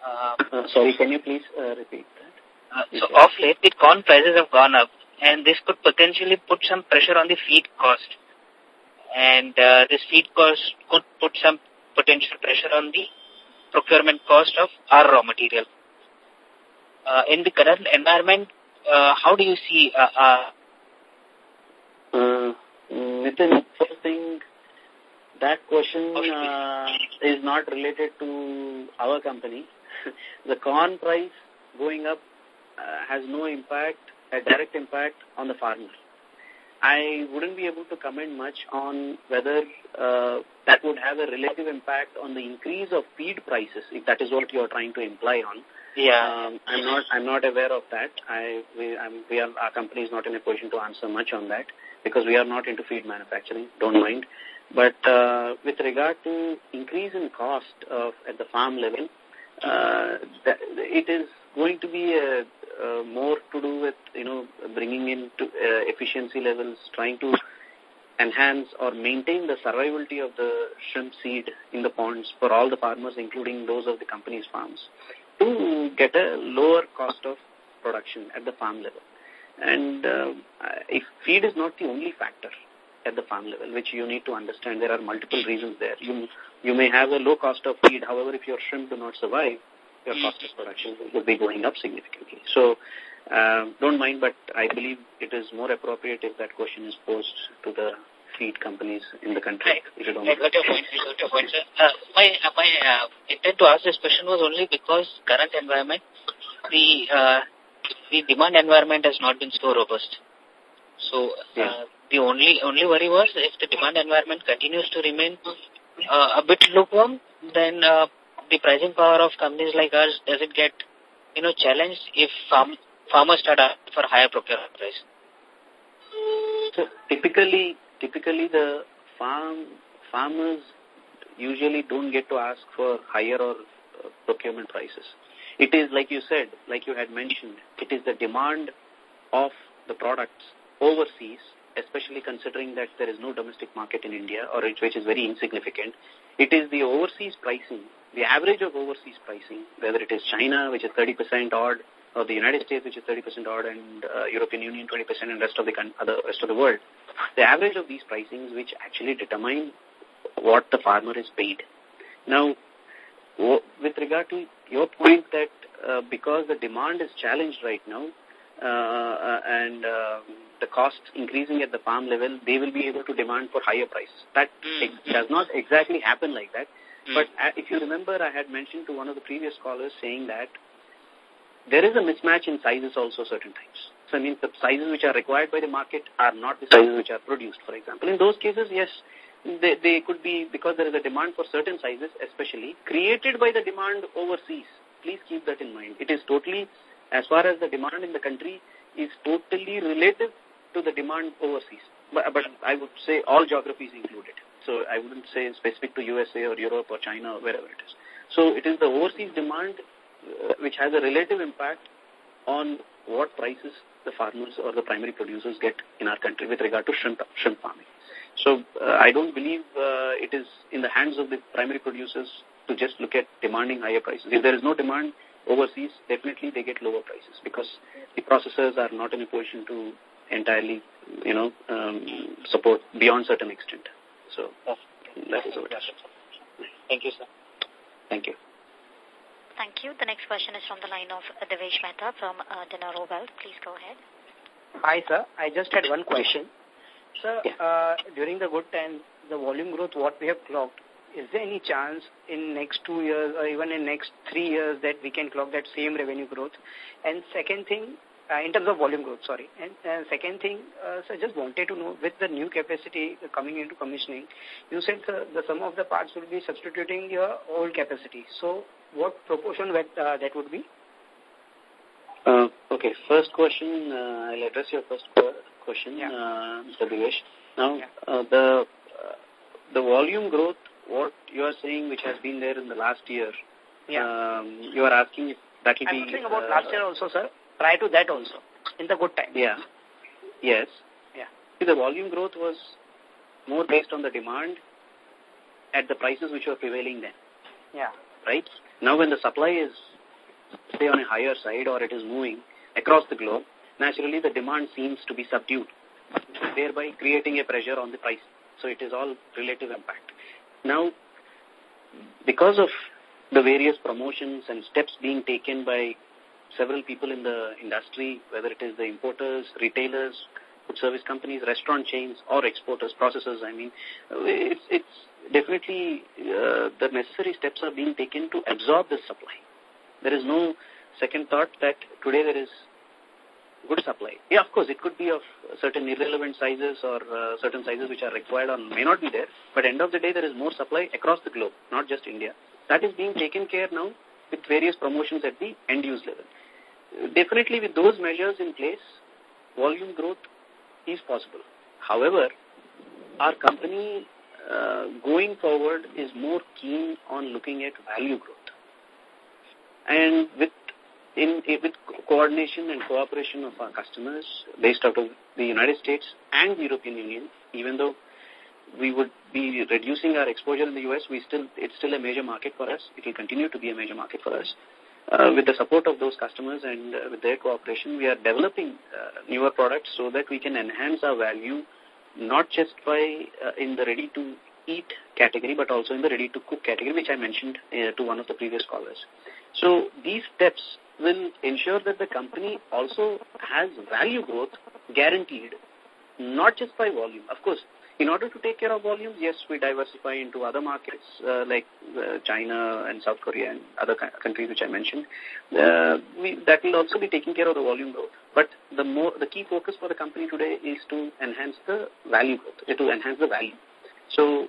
Uh, uh, sorry, can you please uh, repeat that? Uh, so, of late, the corn prices have gone up and this could potentially put some pressure on the feed cost. And uh, this feed cost could put some potential pressure on the procurement cost of our raw material. Uh, in the current environment, uh, how do you see uh, uh, uh, Nitin, first thing, that question uh, is not related to our company. the corn price going up uh, has no impact, a direct impact on the farmer. I wouldn't be able to comment much on whether uh, that would have a relative impact on the increase of feed prices, if that is what you're trying to imply on. Yeah. Um, I'm not, I'm not aware of that. I, we, I'm, we are, our company is not in a position to answer much on that because we are not into feed manufacturing, don't mind. But uh, with regard to increase in cost of, at the farm level, uh, that, it is going to be a, a more to do with, you know, bringing in to, uh, efficiency levels, trying to enhance or maintain the survivability of the shrimp seed in the ponds for all the farmers, including those of the company's farms, to get a lower cost of production at the farm level. And uh, if feed is not the only factor at the farm level, which you need to understand, there are multiple reasons there. You, you may have a low cost of feed. However, if your shrimp do not survive, your cost of production will be going up significantly. So, uh, don't mind, but I believe it is more appropriate if that question is posed to the feed companies in the country. Right. I got your point. I got your point, sir. Uh, my uh, my uh, intent to ask this question was only because current environment, the uh, the demand environment has not been so robust. So uh, the only only worry was if the demand environment continues to remain uh, a bit lukewarm, then uh, the pricing power of companies like ours does it get you know challenged if farm, farmers start asking for higher procurement price. So typically, typically the farm farmers usually don't get to ask for higher or uh, procurement prices. It is, like you said, like you had mentioned, it is the demand of the products overseas, especially considering that there is no domestic market in India, or which is very insignificant. It is the overseas pricing, the average of overseas pricing, whether it is China, which is 30% odd, or the United States, which is 30% odd, and uh, European Union 20%, and rest of the other rest of the world. The average of these pricings, which actually determine what the farmer is paid. Now, with regard to your point that uh, because the demand is challenged right now, uh, uh, and uh, the costs increasing at the farm level, they will be able to demand for higher prices. That mm. does not exactly happen like that. Mm. But uh, if you remember, I had mentioned to one of the previous callers saying that there is a mismatch in sizes also certain times. So, I mean, the sizes which are required by the market are not the sizes which are produced, for example. In those cases, yes, they, they could be, because there is a demand for certain sizes, especially, created by the demand overseas. Please keep that in mind. It is totally, as far as the demand in the country is totally relative to the demand overseas. But, but I would say all geographies included. So I wouldn't say specific to USA or Europe or China or wherever it is. So it is the overseas demand uh, which has a relative impact on what prices the farmers or the primary producers get in our country with regard to shrimp, shrimp farming. So uh, I don't believe uh, it is in the hands of the primary producers to just look at demanding higher prices. If there is no demand overseas, definitely they get lower prices because the processors are not in a position to entirely, you know, um, support beyond certain extent. So that is what it is. Thank you, sir. Thank you. Thank you. The next question is from the line of Devesh Mehta from uh, Dinero Wealth. Please go ahead. Hi, sir. I just had one question. Sir, yeah. uh, during the good times, the volume growth, what we have clocked, is there any chance in next two years or even in next three years that we can clock that same revenue growth? And second thing, uh, in terms of volume growth, sorry. And uh, second thing, uh, so just wanted to know, with the new capacity coming into commissioning, you said uh, the sum of the parts will be substituting your old capacity. So what proportion that, uh, that would be? Uh, okay, first question, uh, I'll address your first question, yeah. uh, Mr. Divesh. Now, yeah. uh, the uh, the volume growth, what you are saying, which has been there in the last year, yeah. um, you are asking if that will be... I'm talking about uh, last year also, sir. Prior to that also, in the good time. Yeah. Yes. Yeah. See, the volume growth was more based on the demand at the prices which were prevailing then. Yeah. Right? Now when the supply is, say, on a higher side or it is moving across the globe, naturally the demand seems to be subdued, thereby creating a pressure on the price. So it is all relative impact. Now, because of the various promotions and steps being taken by several people in the industry, whether it is the importers, retailers, food service companies, restaurant chains, or exporters, processors, I mean, it's, it's definitely uh, the necessary steps are being taken to absorb this supply. There is no second thought that today there is good supply. Yeah, of course, it could be of certain irrelevant sizes or uh, certain sizes which are required or may not be there. But end of the day, there is more supply across the globe, not just India. That is being taken care now with various promotions at the end-use level. Definitely with those measures in place, volume growth is possible. However, our company uh, going forward is more keen on looking at value growth. And with in, with coordination and cooperation of our customers based out of the United States and the European Union, even though we would be reducing our exposure in the U.S., we still it's still a major market for us. It will continue to be a major market for us. Uh, with the support of those customers and uh, with their cooperation, we are developing uh, newer products so that we can enhance our value not just by uh, in the ready-to-eat category, but also in the ready-to-cook category, which I mentioned uh, to one of the previous callers. So these steps will ensure that the company also has value growth guaranteed, not just by volume. Of course, in order to take care of volumes, yes, we diversify into other markets uh, like uh, China and South Korea and other countries which I mentioned. Uh, we, that will also be taking care of the volume growth. But the more the key focus for the company today is to enhance the value growth, uh, to enhance the value. So,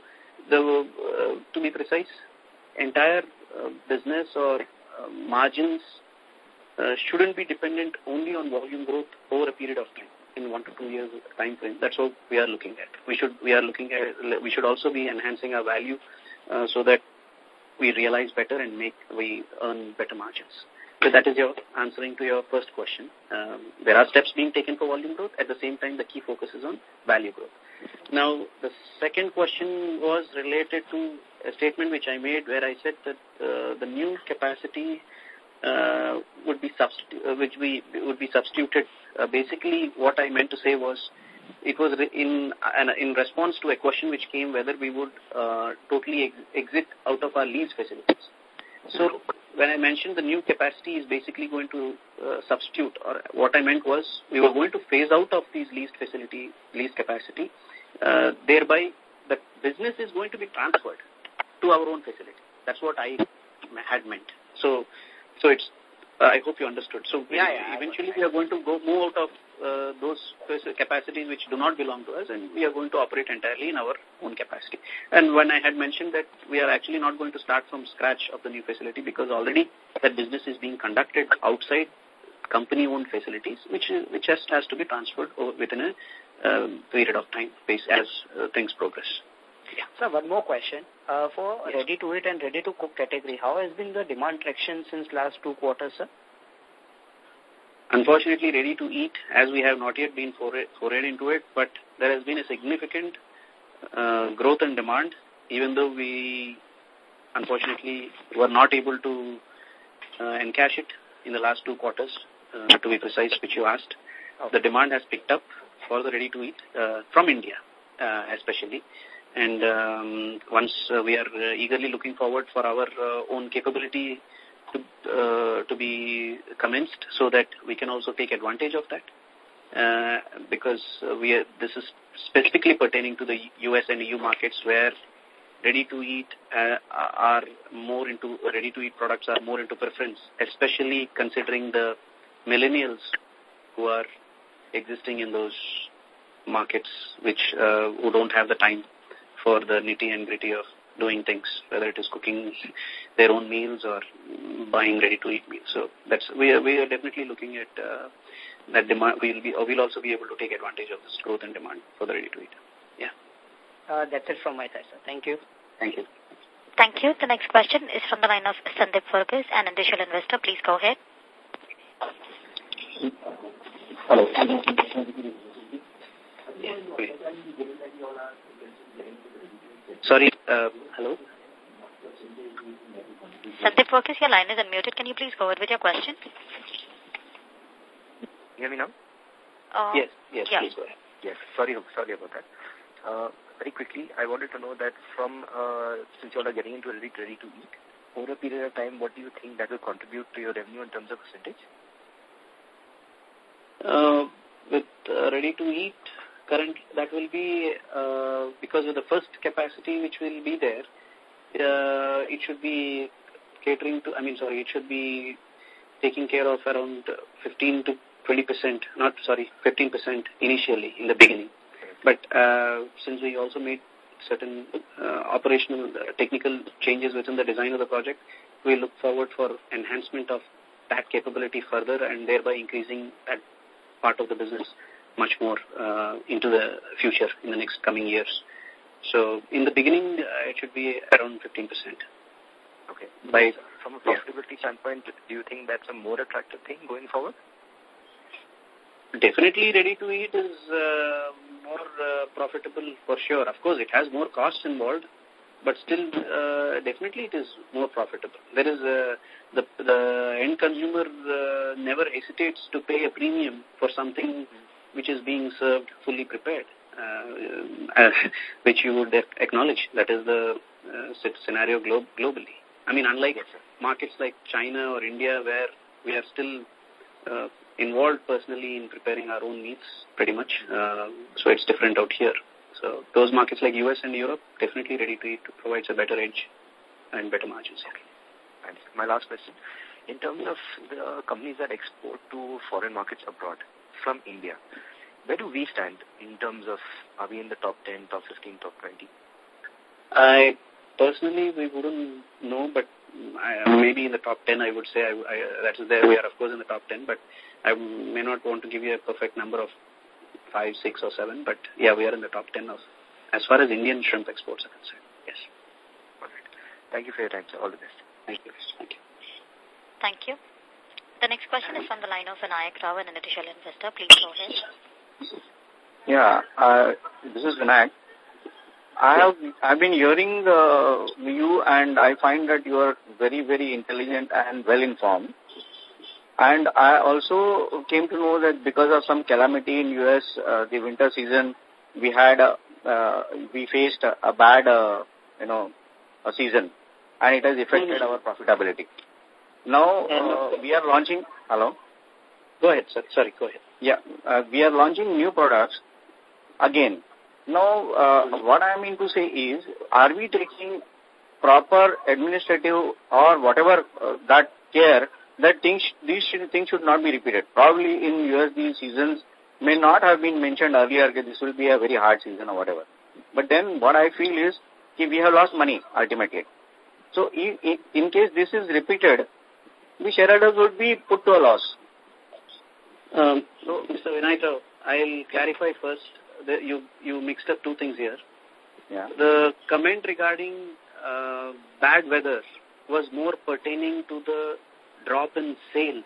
the uh, to be precise, entire uh, business or uh, margins uh, shouldn't be dependent only on volume growth over a period of time in one to two years time frame. That's what we are looking at. We should we are looking at we should also be enhancing our value uh, so that we realize better and make we earn better margins. So that is your answering to your first question. Um, there are steps being taken for volume growth. At the same time, the key focus is on value growth. Now, the second question was related to a statement which I made where I said that uh, the new capacity uh, would be uh, which we would be substituted. Uh, basically, what I meant to say was it was in in response to a question which came whether we would uh, totally ex exit out of our lease facilities. So when I mentioned the new capacity is basically going to uh, substitute, or what I meant was we were going to phase out of these leased facility, leased capacity, uh, thereby the business is going to be transferred to our own facility. That's what I had meant. So, so it's uh, I hope you understood. So yeah, yeah, eventually we are going to go move out of uh, those capacities which do not belong to us and we are going to operate entirely in our own capacity. And when I had mentioned that we are actually not going to start from scratch of the new facility because already that business is being conducted outside company-owned facilities, which which just has to be transferred within a um, period of time as uh, things progress. Yeah. So one more question. Uh, for yes. ready-to-eat and ready-to-cook category, how has been the demand traction since last two quarters, sir? Unfortunately, ready-to-eat, as we have not yet been forayed, forayed into it, but there has been a significant uh, growth in demand, even though we, unfortunately, were not able to uh, encash it in the last two quarters, uh, to be precise, which you asked. The demand has picked up for the ready-to-eat uh, from India, uh, especially. And um, once uh, we are uh, eagerly looking forward for our uh, own capability to, uh, to be commenced so that we can also take advantage of that. Because we are, this is specifically pertaining to the US and EU markets where ready-to-eat uh, are more into, ready-to-eat products are more into preference, especially considering the millennials who are existing in those markets which uh, who don't have the time for the nitty and gritty of doing things, whether it is cooking their own meals or buying ready-to-eat meals. So that's we are we are definitely looking at uh, that demand. We'll be or we'll also be able to take advantage of this growth and demand for the ready-to-eat. Yeah. Uh, that's it from my side, sir. Thank you. Thank you. Thank you. The next question is from the line of Sandeep Fergus, an initial investor. Please go ahead. Hello. Sorry, uh, hello? Sandeep Fergus, your line is unmuted. Can you please go ahead with your question? hear me now? Uh, yes, yes, yeah. please go ahead. Yes, sorry, sorry about that. Uh, very quickly, I wanted to know that from, uh, since you all are getting into ready, ready to eat, over a period of time, what do you think that will contribute to your revenue in terms of percentage? Uh, with uh, ready to eat, current that will be uh, because of the first capacity which will be there. Uh, it should be catering to. I mean, sorry, it should be taking care of around 15 to 20 percent. Not sorry, 15 percent initially in the beginning. But uh, since we also made certain uh, operational uh, technical changes within the design of the project, we look forward for enhancement of that capability further and thereby increasing that part of the business much more uh, into the future in the next coming years. So in the beginning, uh, it should be around 15%. Okay. By, From a profitability yeah. standpoint, do you think that's a more attractive thing going forward? Definitely ready to eat is uh, more uh, profitable for sure. Of course, it has more costs involved, but still uh, definitely it is more profitable. There is uh, the the end consumer uh, never hesitates to pay a premium for something which is being served fully prepared, uh, uh, which you would acknowledge. That is the uh, scenario glo globally. I mean, unlike markets like China or India where we are still uh, involved personally in preparing our own meats pretty much. Uh, so it's different out here. So those markets like US and Europe definitely ready to eat provides a better edge and better margins. Okay. And my last question. In terms of the companies that export to foreign markets abroad from India, where do we stand in terms of, are we in the top 10, top 15, top 20? I personally, we wouldn't know, but mm, I, maybe in the top 10, I would say I, I, that is there. We are, of course, in the top 10, but I may not want to give you a perfect number of 5, 6, or 7, but yeah, we are in the top 10 of, as far as Indian shrimp exports are concerned. Yes. All right. Thank you for your time, sir. All the best. Thank you. Thank you. Thank you. The next question is from the line of Vinayak Rao, an initial investor. Please go ahead. Yeah, uh, this is Vinayak. I have I've been hearing uh, you and I find that you are very, very intelligent and well informed. And I also came to know that because of some calamity in US, uh, the winter season, we had a, uh, we faced a, a bad, uh, you know, a season, and it has affected our profitability. Now uh, we are launching. Hello. Go ahead, sir. Sorry, go ahead. Yeah, uh, we are launching new products again. Now, uh, what I mean to say is, are we taking proper administrative or whatever uh, that care that things, these things should not be repeated. Probably in USD seasons may not have been mentioned earlier that this will be a very hard season or whatever. But then what I feel is that we have lost money ultimately. So in, in case this is repeated, the shareholders would be put to a loss. Um, so, Mr. Vinayata, I'll clarify first. The, you, you mixed up two things here. Yeah. The comment regarding uh, bad weather was more pertaining to the drop in sales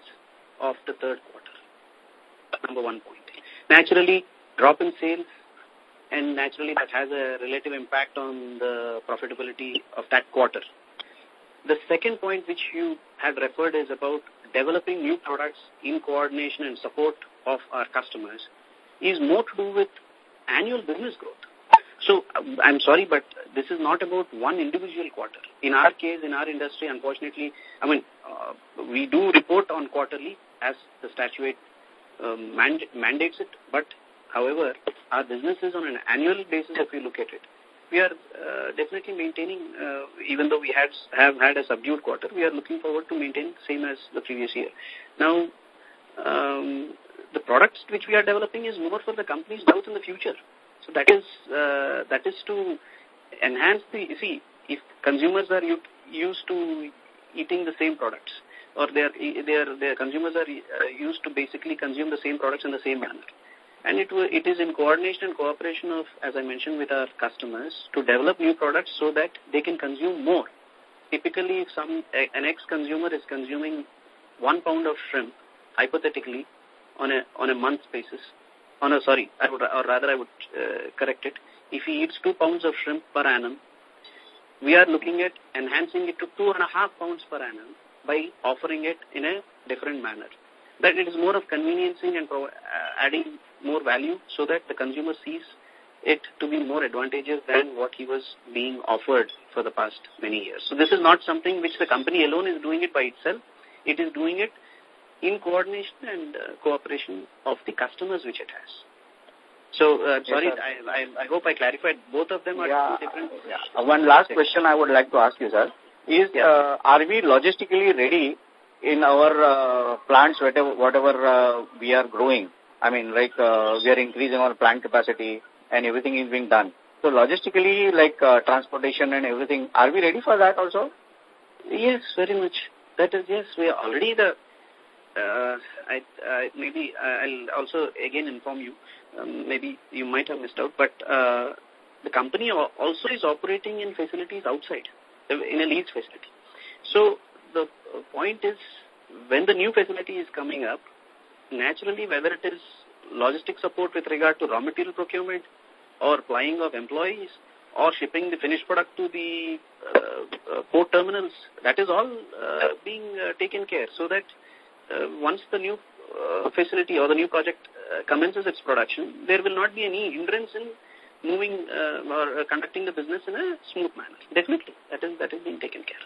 of the third quarter. Number one point. Naturally, drop in sales and naturally that has a relative impact on the profitability of that quarter. The second point which you had referred is about developing new products in coordination and support of our customers is more to do with annual business growth. So um, I'm sorry, but this is not about one individual quarter. In our case, in our industry, unfortunately, I mean, uh, we do report on quarterly as the statute um, mand mandates it, but however, our business is on an annual basis if we look at it. We are uh, definitely maintaining, uh, even though we had, have had a subdued quarter, we are looking forward to maintain same as the previous year. Now, um, the products which we are developing is more for the company's growth in the future. So that is uh, that is to enhance the you see if consumers are used to eating the same products or their their their consumers are used to basically consume the same products in the same manner. And it, it is in coordination and cooperation of, as I mentioned, with our customers to develop new products so that they can consume more. Typically, if some an ex-consumer is consuming one pound of shrimp, hypothetically, on a on a month basis, on a, sorry, I would, or rather I would uh, correct it, if he eats two pounds of shrimp per annum, we are looking at enhancing it to two and a half pounds per annum by offering it in a different manner. That it is more of conveniencing and uh, adding more value so that the consumer sees it to be more advantageous than what he was being offered for the past many years. So this is not something which the company alone is doing it by itself. It is doing it in coordination and uh, cooperation of the customers which it has. So, uh, sorry, yes, I, I, I, hope I clarified. Both of them are yeah, different. Yeah. One last question I would like to ask you, sir, is yeah. uh, are we logistically ready in our uh, plants, whatever, whatever uh, we are growing? I mean, like uh, we are increasing our plant capacity and everything is being done. So logistically, like uh, transportation and everything, are we ready for that also? Yes, very much. That is, yes, we are already the uh, I, uh, maybe I'll also again inform you, um, maybe you might have missed out, but uh, the company also is operating in facilities outside, in a lease facility. So the point is, when the new facility is coming up, naturally whether it is logistic support with regard to raw material procurement or flying of employees or shipping the finished product to the uh, uh, port terminals, that is all uh, being uh, taken care so that uh, once the new uh, facility or the new project commences its production, there will not be any hindrance in moving or conducting the business in a smooth manner. Definitely, that is that is being taken care.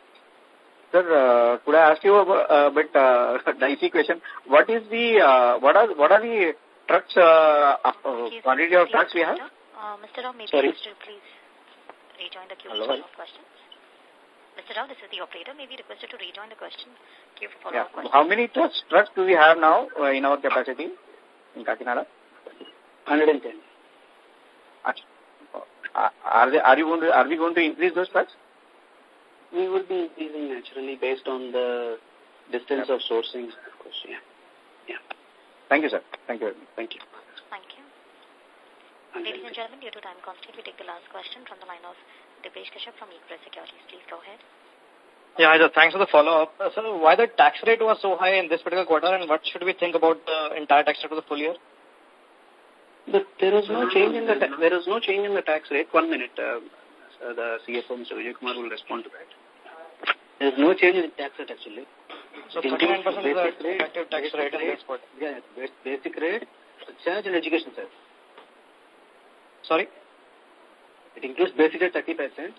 Sir, uh, could I ask you a uh, bit uh, dicey question? What is the uh, what are what are the trucks uh, uh, quantity of trucks we have? Uh, Mr. Rao, maybe Sorry. please rejoin the queue Hello. for questions. Mr. Rao, this is the operator. May be requested to rejoin the question queue for follow-up yeah. questions. How many trucks, trucks do we have now uh, in our capacity in Kakinada? 110. Uh, are, they, are, you going to, are we going to increase those trucks? We will be increasing naturally based on the distance of sourcing, of course, yeah. Yeah. Thank you, sir. Thank you. Thank you. Thank you. Ladies and gentlemen, due to time constraint, we take the last question from the line of Dipesh Kashyap from Equirus Securities. Please go ahead. Yeah, thanks for the follow-up. Uh, so why the tax rate was so high in this particular quarter and what should we think about the entire tax rate for the full year? But there is no change in the there is no change in the tax rate. One minute, uh, the CFO Mr. Vijay Kumar will respond to that. There is no change in the tax rate actually. So 39% is the effective tax rate in this quarter. Yeah, basic rate, charge in education sir. Sorry? It includes basic rate 30%.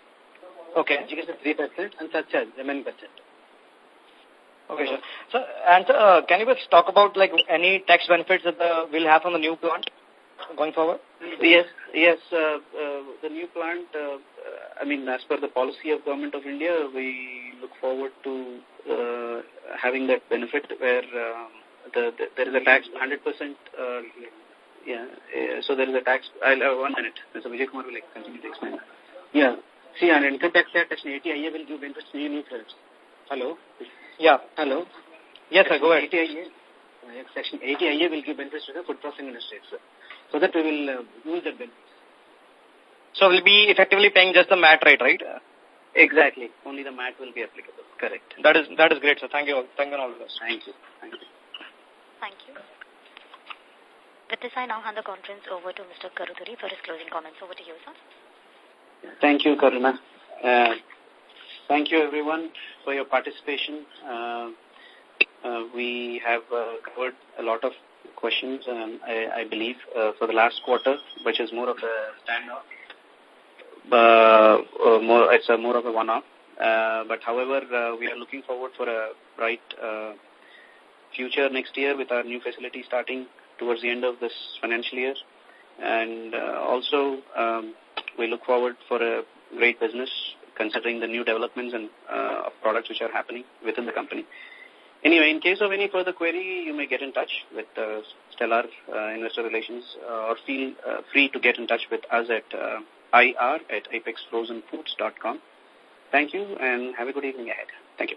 Okay. Education 3% and surcharge remaining percent. Okay, sir. So, and uh, can you just talk about like any tax benefits that the, we'll have from the new plant going forward? Yes, yes. Uh, uh, the new plant, uh, I mean, as per the policy of Government of India, we look forward to uh, having that benefit where uh, the, the, there is a tax 100%. Uh, yeah, uh, so there is a tax. I'll, uh, one minute. Mr. Vijay Kumar will like, continue to explain. Yeah. See, on income tax section, 80IA will give benefits to new credits. Hello? Yeah. Hello? Yes, sir, go ahead. 80IA, uh, section 80IA will give benefits to the food processing industry, sir. So that we will uh, use that benefits. So we'll be effectively paying just the MAT rate, right? Exactly. Only the MAT will be applicable. Correct. That is that is great, sir. Thank you. Thank you all of us. Thank you. Thank you. Thank you. With this, I now hand the conference over to Mr. Karuturi for his closing comments. Over to you, sir. Thank you, Karuna. Uh, thank you, everyone, for your participation. Uh, uh, we have uh, covered a lot of questions, um, I, I believe, uh, for the last quarter, which is more of a standoff. Uh, uh, more, it's a more of a one-off. Uh, but however, uh, we are looking forward for a bright uh, future next year with our new facility starting towards the end of this financial year. And uh, also, um, we look forward for a great business considering the new developments and uh, of products which are happening within the company. Anyway, in case of any further query, you may get in touch with uh, Stellar uh, Investor Relations uh, or feel uh, free to get in touch with us at uh, ir at apexfrozenfoods.com. Thank you and have a good evening ahead. Thank you.